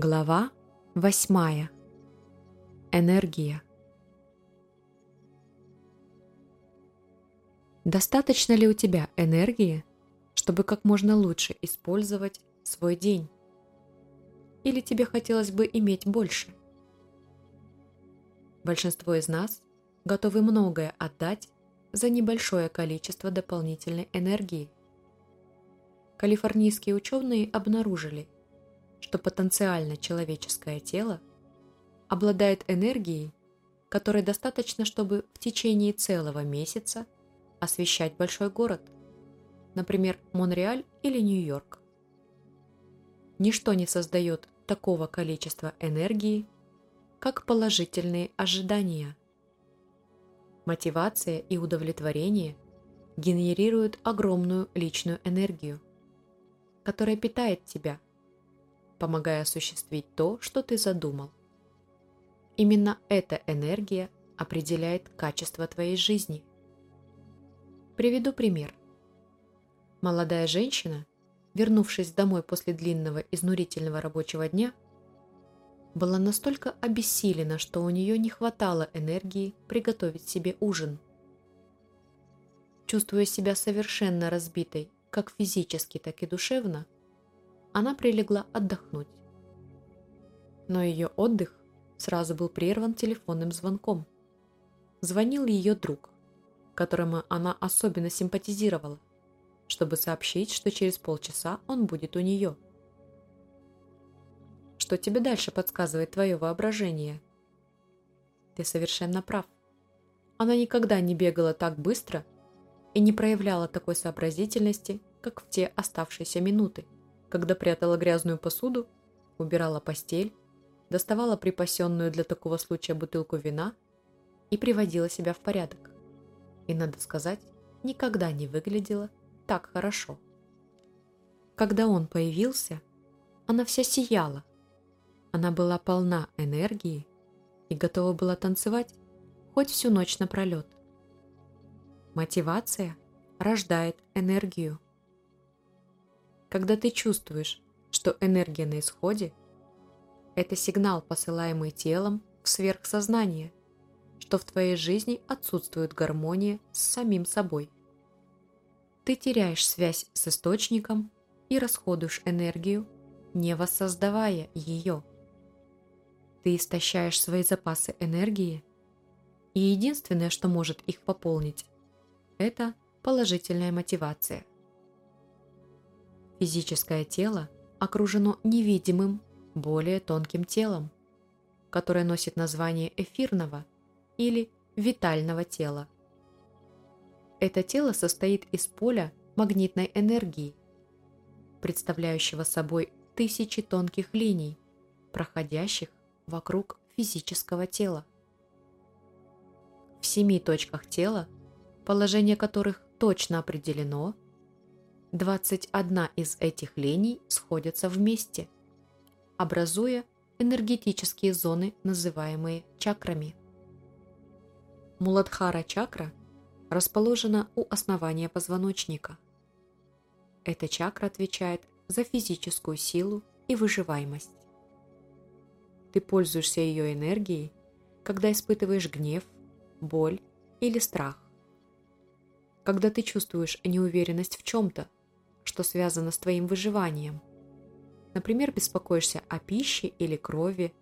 Глава восьмая. Энергия. Достаточно ли у тебя энергии, чтобы как можно лучше использовать свой день? Или тебе хотелось бы иметь больше? Большинство из нас готовы многое отдать за небольшое количество дополнительной энергии. Калифорнийские ученые обнаружили, что потенциально человеческое тело обладает энергией, которой достаточно, чтобы в течение целого месяца освещать большой город, например, Монреаль или Нью-Йорк. Ничто не создает такого количества энергии, как положительные ожидания. Мотивация и удовлетворение генерируют огромную личную энергию, которая питает тебя, помогая осуществить то, что ты задумал. Именно эта энергия определяет качество твоей жизни. Приведу пример. Молодая женщина, вернувшись домой после длинного изнурительного рабочего дня, была настолько обессилена, что у нее не хватало энергии приготовить себе ужин. Чувствуя себя совершенно разбитой, как физически, так и душевно, она прилегла отдохнуть. Но ее отдых сразу был прерван телефонным звонком. Звонил ее друг, которому она особенно симпатизировала, чтобы сообщить, что через полчаса он будет у нее. Что тебе дальше подсказывает твое воображение? Ты совершенно прав. Она никогда не бегала так быстро и не проявляла такой сообразительности, как в те оставшиеся минуты, когда прятала грязную посуду, убирала постель доставала припасенную для такого случая бутылку вина и приводила себя в порядок. И, надо сказать, никогда не выглядела так хорошо. Когда он появился, она вся сияла. Она была полна энергии и готова была танцевать хоть всю ночь напролет. Мотивация рождает энергию. Когда ты чувствуешь, что энергия на исходе – это сигнал, посылаемый телом в сверхсознание, что в твоей жизни отсутствует гармония с самим собой. Ты теряешь связь с источником и расходуешь энергию, не воссоздавая ее. Ты истощаешь свои запасы энергии, и единственное, что может их пополнить, это положительная мотивация. Физическое тело окружено невидимым более тонким телом, которое носит название эфирного или витального тела. Это тело состоит из поля магнитной энергии, представляющего собой тысячи тонких линий, проходящих вокруг физического тела. В семи точках тела, положение которых точно определено, 21 из этих линий сходятся вместе – образуя энергетические зоны, называемые чакрами. Муладхара чакра расположена у основания позвоночника. Эта чакра отвечает за физическую силу и выживаемость. Ты пользуешься ее энергией, когда испытываешь гнев, боль или страх. Когда ты чувствуешь неуверенность в чем-то, что связано с твоим выживанием – например, беспокоишься о пище или крови,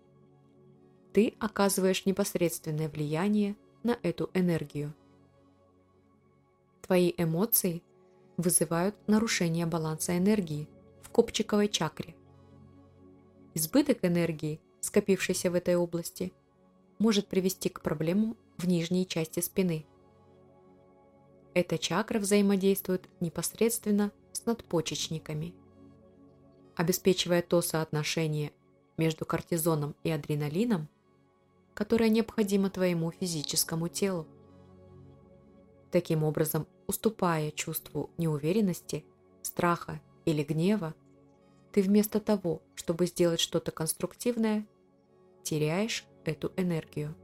ты оказываешь непосредственное влияние на эту энергию. Твои эмоции вызывают нарушение баланса энергии в копчиковой чакре. Избыток энергии, скопившейся в этой области, может привести к проблемам в нижней части спины. Эта чакра взаимодействует непосредственно надпочечниками – обеспечивая то соотношение между кортизоном и адреналином, которое необходимо твоему физическому телу. Таким образом, уступая чувству неуверенности, страха или гнева, ты вместо того, чтобы сделать что-то конструктивное, теряешь эту энергию.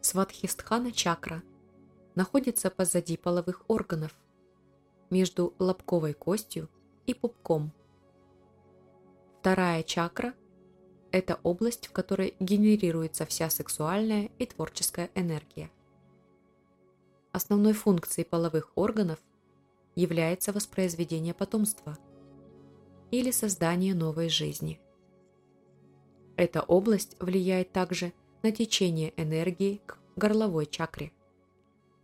Сватхистхана чакра находится позади половых органов, между лобковой костью и пупком – Вторая чакра – это область, в которой генерируется вся сексуальная и творческая энергия. Основной функцией половых органов является воспроизведение потомства или создание новой жизни. Эта область влияет также на течение энергии к горловой чакре,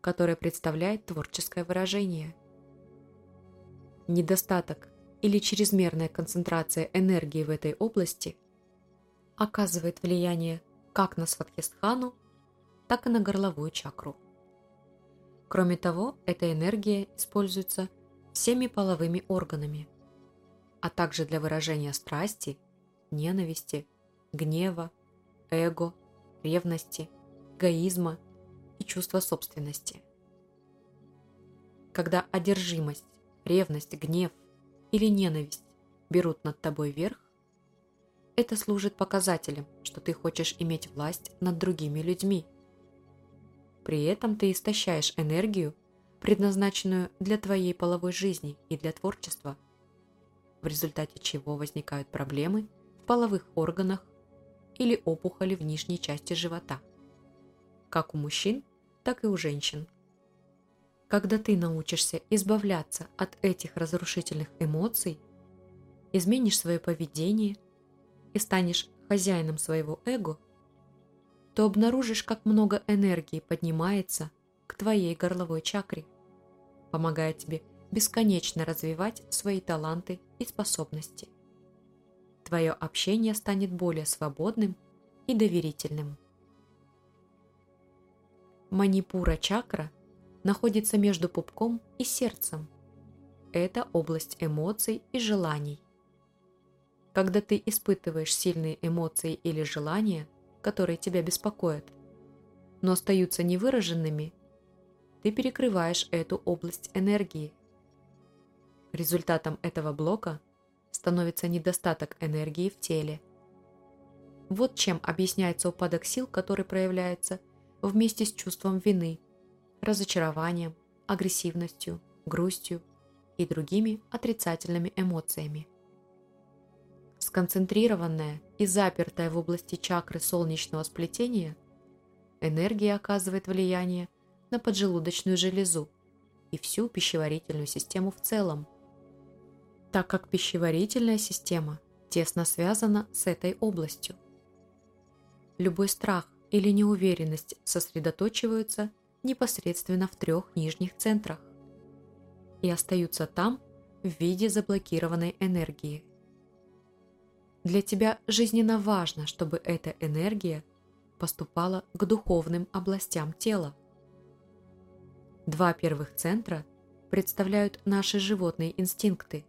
которая представляет творческое выражение. Недостаток или чрезмерная концентрация энергии в этой области оказывает влияние как на сватхистхану, так и на горловую чакру. Кроме того, эта энергия используется всеми половыми органами, а также для выражения страсти, ненависти, гнева, эго, ревности, эгоизма и чувства собственности. Когда одержимость, ревность, гнев или ненависть берут над тобой верх, это служит показателем, что ты хочешь иметь власть над другими людьми – при этом ты истощаешь энергию, предназначенную для твоей половой жизни и для творчества, в результате чего возникают проблемы в половых органах или опухоли в нижней части живота, как у мужчин, так и у женщин. Когда ты научишься избавляться от этих разрушительных эмоций, изменишь свое поведение и станешь хозяином своего эго – то обнаружишь, как много энергии поднимается к твоей горловой чакре, помогая тебе бесконечно развивать свои таланты и способности. Твое общение станет более свободным и доверительным. Манипура чакра находится между пупком и сердцем. Это область эмоций и желаний. Когда ты испытываешь сильные эмоции или желания – которые тебя беспокоят, но остаются невыраженными, ты перекрываешь эту область энергии. Результатом этого блока становится недостаток энергии в теле. Вот чем объясняется упадок сил, который проявляется вместе с чувством вины, разочарованием, агрессивностью, грустью и другими отрицательными эмоциями сконцентрированная и запертая в области чакры солнечного сплетения, энергия оказывает влияние на поджелудочную железу и всю пищеварительную систему в целом, так как пищеварительная система тесно связана с этой областью. Любой страх или неуверенность сосредоточиваются непосредственно в трех нижних центрах и остаются там в виде заблокированной энергии. Для тебя жизненно важно, чтобы эта энергия поступала к духовным областям тела. Два первых центра представляют наши животные инстинкты.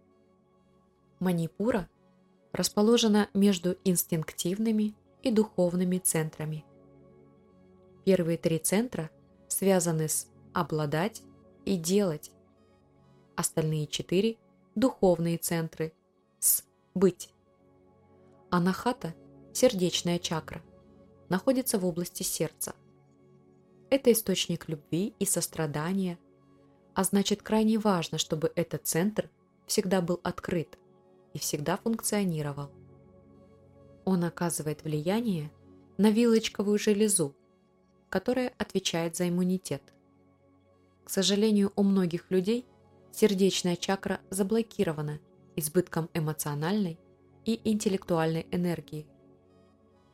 Манипура расположена между инстинктивными и духовными центрами. Первые три центра связаны с «обладать» и «делать», остальные четыре – духовные центры с «быть». Анахата, сердечная чакра, находится в области сердца. Это источник любви и сострадания, а значит крайне важно, чтобы этот центр всегда был открыт и всегда функционировал. Он оказывает влияние на вилочковую железу, которая отвечает за иммунитет. К сожалению, у многих людей сердечная чакра заблокирована избытком эмоциональной и интеллектуальной энергии,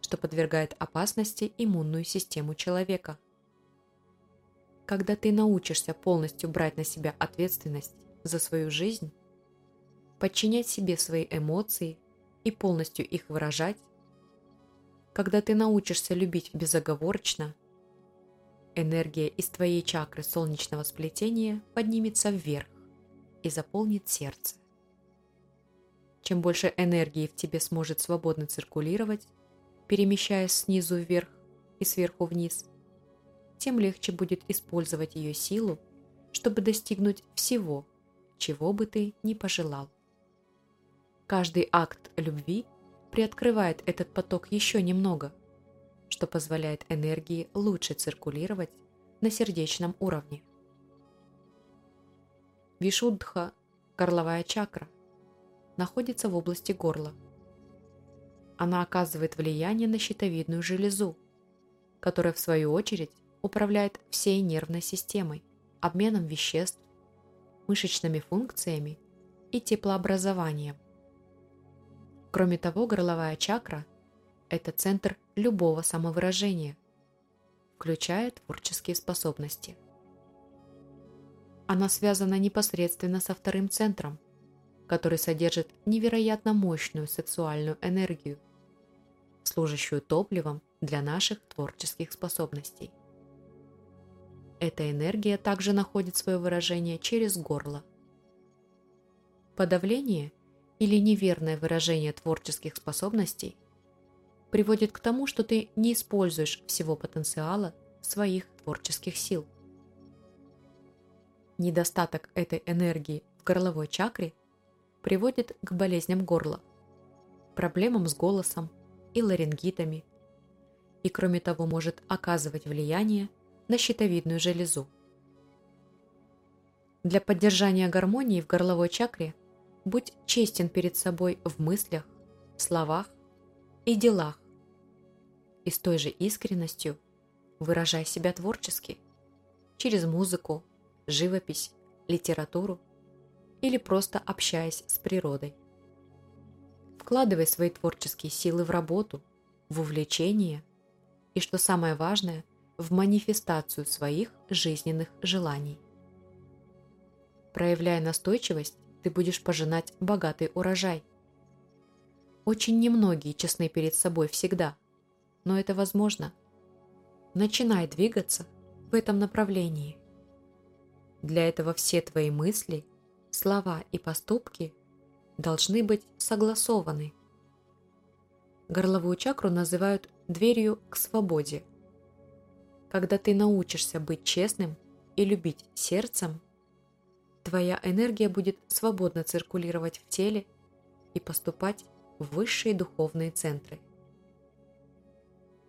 что подвергает опасности иммунную систему человека. Когда ты научишься полностью брать на себя ответственность за свою жизнь, подчинять себе свои эмоции и полностью их выражать, когда ты научишься любить безоговорочно, энергия из твоей чакры солнечного сплетения поднимется вверх и заполнит сердце. Чем больше энергии в тебе сможет свободно циркулировать, перемещаясь снизу вверх и сверху вниз, тем легче будет использовать ее силу, чтобы достигнуть всего, чего бы ты ни пожелал. Каждый акт любви приоткрывает этот поток еще немного, что позволяет энергии лучше циркулировать на сердечном уровне. Вишуддха – горловая чакра, находится в области горла. она оказывает влияние на щитовидную железу, которая в свою очередь управляет всей нервной системой, обменом веществ, мышечными функциями и теплообразованием. Кроме того, горловая чакра – это центр любого самовыражения, включая творческие способности. Она связана непосредственно со вторым центром, который содержит невероятно мощную сексуальную энергию, служащую топливом для наших творческих способностей. Эта энергия также находит свое выражение через горло. Подавление или неверное выражение творческих способностей приводит к тому, что ты не используешь всего потенциала своих творческих сил. Недостаток этой энергии в горловой чакре приводит к болезням горла, проблемам с голосом и ларингитами, и кроме того может оказывать влияние на щитовидную железу. Для поддержания гармонии в горловой чакре будь честен перед собой в мыслях, словах и делах. И с той же искренностью выражай себя творчески, через музыку, живопись, литературу или просто общаясь с природой. Вкладывай свои творческие силы в работу, в увлечение и, что самое важное – в манифестацию своих жизненных желаний. Проявляя настойчивость, ты будешь пожинать богатый урожай. Очень немногие честны перед собой всегда, но это возможно. Начинай двигаться в этом направлении. Для этого все твои мысли, слова и поступки должны быть согласованы. Горловую чакру называют дверью к свободе – когда ты научишься быть честным и любить сердцем, твоя энергия будет свободно циркулировать в теле и поступать в высшие духовные центры.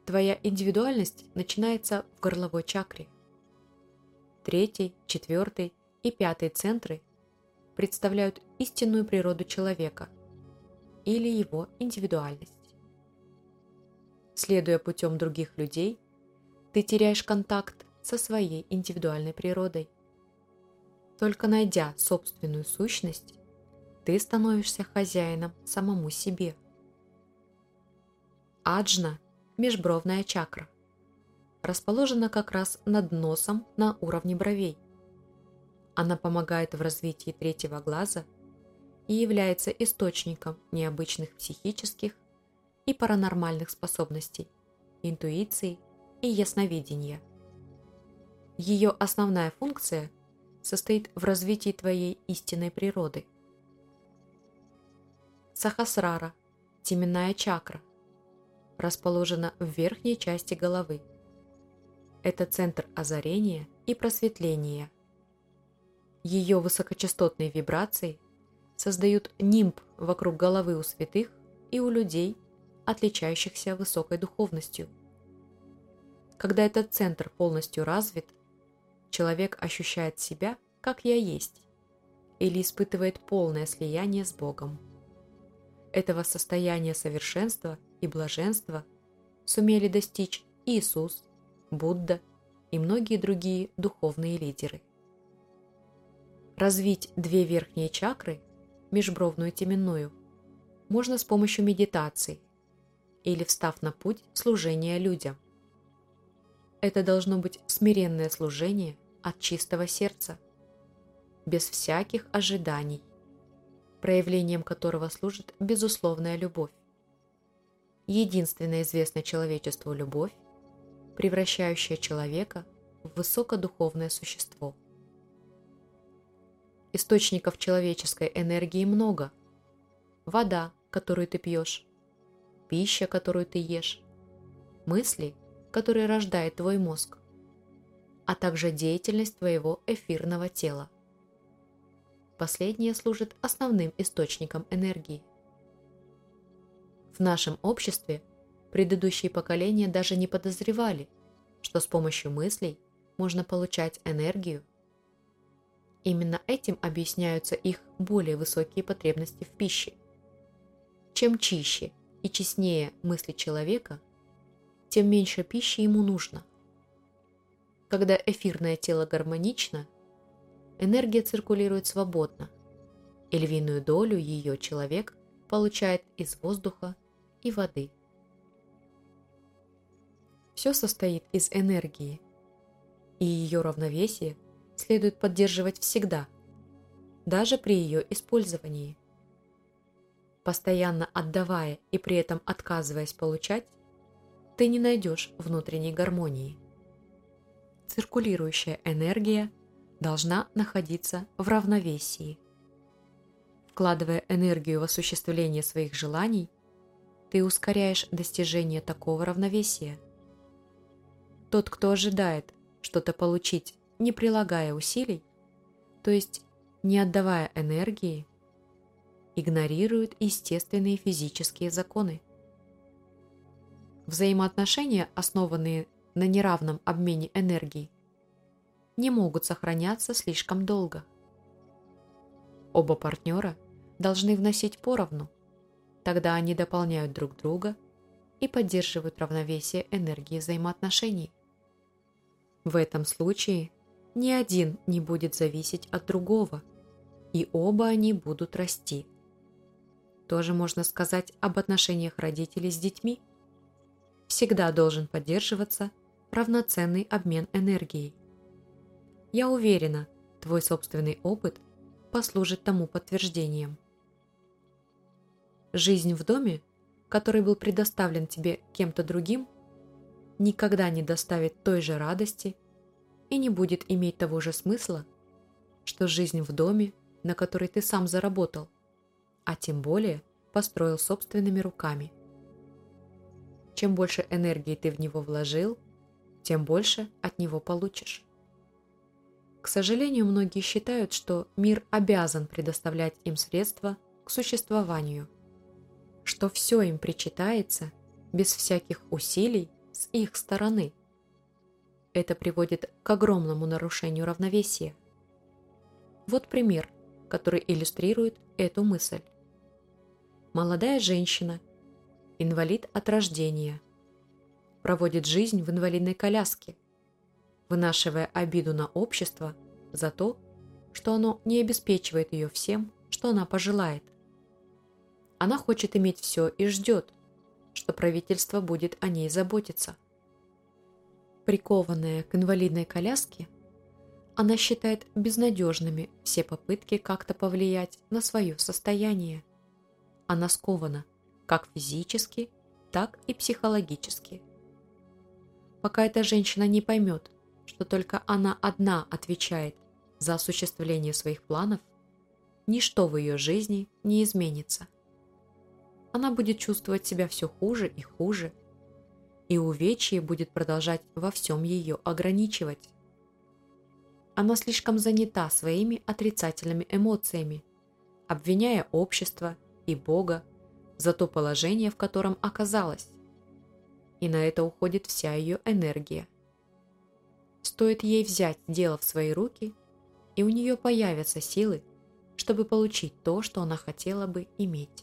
Твоя индивидуальность начинается в горловой чакре. Третий, четвертый и пятый центры представляют истинную природу человека или его индивидуальность. Следуя путем других людей, ты теряешь контакт со своей индивидуальной природой. Только найдя собственную сущность, ты становишься хозяином самому себе. Аджна – межбровная чакра. Расположена как раз над носом на уровне бровей. Она помогает в развитии третьего глаза и является источником необычных психических и паранормальных способностей, интуиции и ясновидения. Ее основная функция состоит в развитии твоей истинной природы. Сахасрара, теменная чакра, расположена в верхней части головы. Это центр озарения и просветления. Ее высокочастотные вибрации создают нимб вокруг головы у святых и у людей, отличающихся высокой духовностью – когда этот центр полностью развит, человек ощущает себя, как я есть, или испытывает полное слияние с Богом. Этого состояния совершенства и блаженства сумели достичь Иисус, Будда и многие другие духовные лидеры. Развить две верхние чакры, межбровную и теменную, можно с помощью медитации или встав на путь служения людям. Это должно быть смиренное служение от чистого сердца, без всяких ожиданий, проявлением которого служит безусловная любовь. Единственная известная человечеству любовь, превращающая человека в высокодуховное существо. Источников человеческой энергии много. Вода, которую ты пьешь, пища, которую ты ешь, мысли – который рождает твой мозг, а также деятельность твоего эфирного тела. Последнее служит основным источником энергии. В нашем обществе предыдущие поколения даже не подозревали, что с помощью мыслей можно получать энергию. Именно этим объясняются их более высокие потребности в пище. Чем чище и честнее мысли человека, тем меньше пищи ему нужно. Когда эфирное тело гармонично, энергия циркулирует свободно, и львиную долю ее человек получает из воздуха и воды. Все состоит из энергии, и ее равновесие следует поддерживать всегда, даже при ее использовании. Постоянно отдавая и при этом отказываясь получать, ты не найдешь внутренней гармонии. Циркулирующая энергия должна находиться в равновесии. Вкладывая энергию в осуществление своих желаний, ты ускоряешь достижение такого равновесия. Тот, кто ожидает что-то получить, не прилагая усилий, то есть не отдавая энергии, игнорирует естественные физические законы. Взаимоотношения, основанные на неравном обмене энергии, не могут сохраняться слишком долго. Оба партнера должны вносить поровну, тогда они дополняют друг друга и поддерживают равновесие энергии взаимоотношений. В этом случае ни один не будет зависеть от другого, и оба они будут расти. Тоже можно сказать об отношениях родителей с детьми. Всегда должен поддерживаться равноценный обмен энергией. Я уверена, твой собственный опыт послужит тому подтверждением. Жизнь в доме, который был предоставлен тебе кем-то другим, никогда не доставит той же радости и не будет иметь того же смысла, что жизнь в доме, на который ты сам заработал, а тем более построил собственными руками. Чем больше энергии ты в него вложил, тем больше от него получишь. К сожалению, многие считают, что мир обязан предоставлять им средства к существованию, что все им причитается без всяких усилий с их стороны. Это приводит к огромному нарушению равновесия. Вот пример, который иллюстрирует эту мысль. Молодая женщина, инвалид от рождения, проводит жизнь в инвалидной коляске – вынашивая обиду на общество за то, что оно не обеспечивает ее всем, что она пожелает. Она хочет иметь все и ждет, что правительство будет о ней заботиться. Прикованная к инвалидной коляске, она считает безнадежными все попытки как-то повлиять на свое состояние. Она скована как физически, так и психологически. Пока эта женщина не поймет, что только она одна отвечает за осуществление своих планов, ничто в ее жизни не изменится. Она будет чувствовать себя все хуже и хуже, и увечье будет продолжать во всем ее ограничивать. Она слишком занята своими отрицательными эмоциями, обвиняя общество и Бога за то положение, в котором оказалась. И на это уходит вся ее энергия. Стоит ей взять дело в свои руки, и у нее появятся силы, чтобы получить то, что она хотела бы иметь.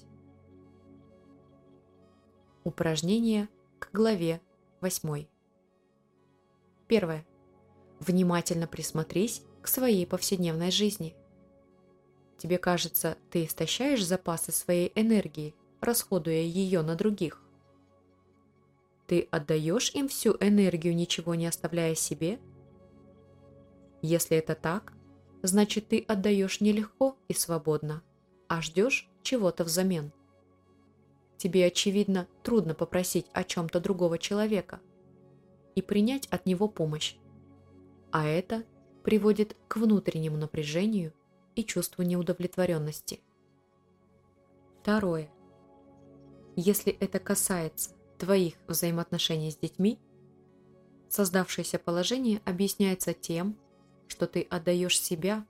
Упражнение к главе 8. Первое. Внимательно присмотрись к своей повседневной жизни. Тебе кажется, ты истощаешь запасы своей энергии, расходуя ее на других. Ты отдаешь им всю энергию, ничего не оставляя себе – если это так, значит ты отдаешь нелегко и свободно, а ждешь чего-то взамен. Тебе, очевидно, трудно попросить о чем-то другого человека и принять от него помощь. А это приводит к внутреннему напряжению и чувству неудовлетворенности. Второе. Если это касается твоих взаимоотношений с детьми, создавшееся положение объясняется тем, что ты отдаешь себя,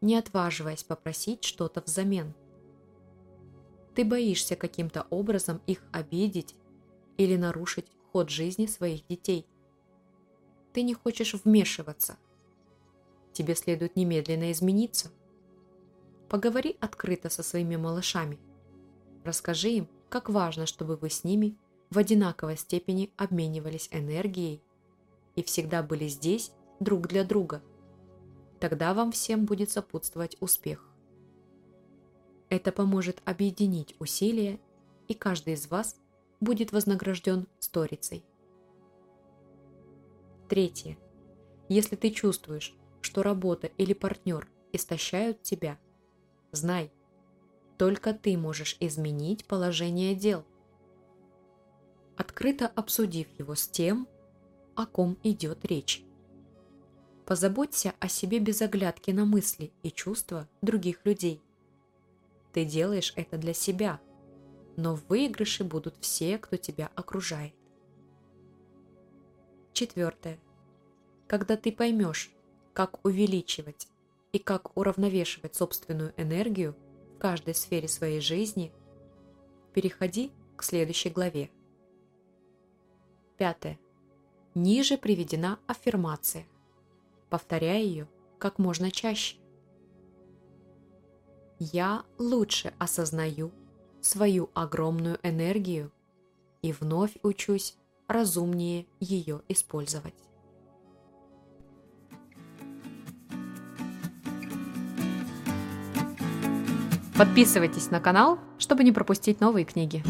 не отваживаясь попросить что-то взамен. Ты боишься каким-то образом их обидеть или нарушить ход жизни своих детей. Ты не хочешь вмешиваться. Тебе следует немедленно измениться. Поговори открыто со своими малышами. Расскажи им, как важно, чтобы вы с ними в одинаковой степени обменивались энергией и всегда были здесь друг для друга. Тогда вам всем будет сопутствовать успех. Это поможет объединить усилия, и каждый из вас будет вознагражден сторицей. Третье. Если ты чувствуешь, что работа или партнер истощают тебя, знай, только ты можешь изменить положение дел. Открыто обсудив его с тем, о ком идет речь. Позаботься о себе без оглядки на мысли и чувства других людей. Ты делаешь это для себя, но в выигрыше будут все, кто тебя окружает. Четвертое. Когда ты поймешь, как увеличивать и как уравновешивать собственную энергию в каждой сфере своей жизни, переходи к следующей главе. Пятое. Ниже приведена аффирмация. Повторяй ее как можно чаще. Я лучше осознаю свою огромную энергию и вновь учусь разумнее ее использовать. Подписывайтесь на канал, чтобы не пропустить новые книги.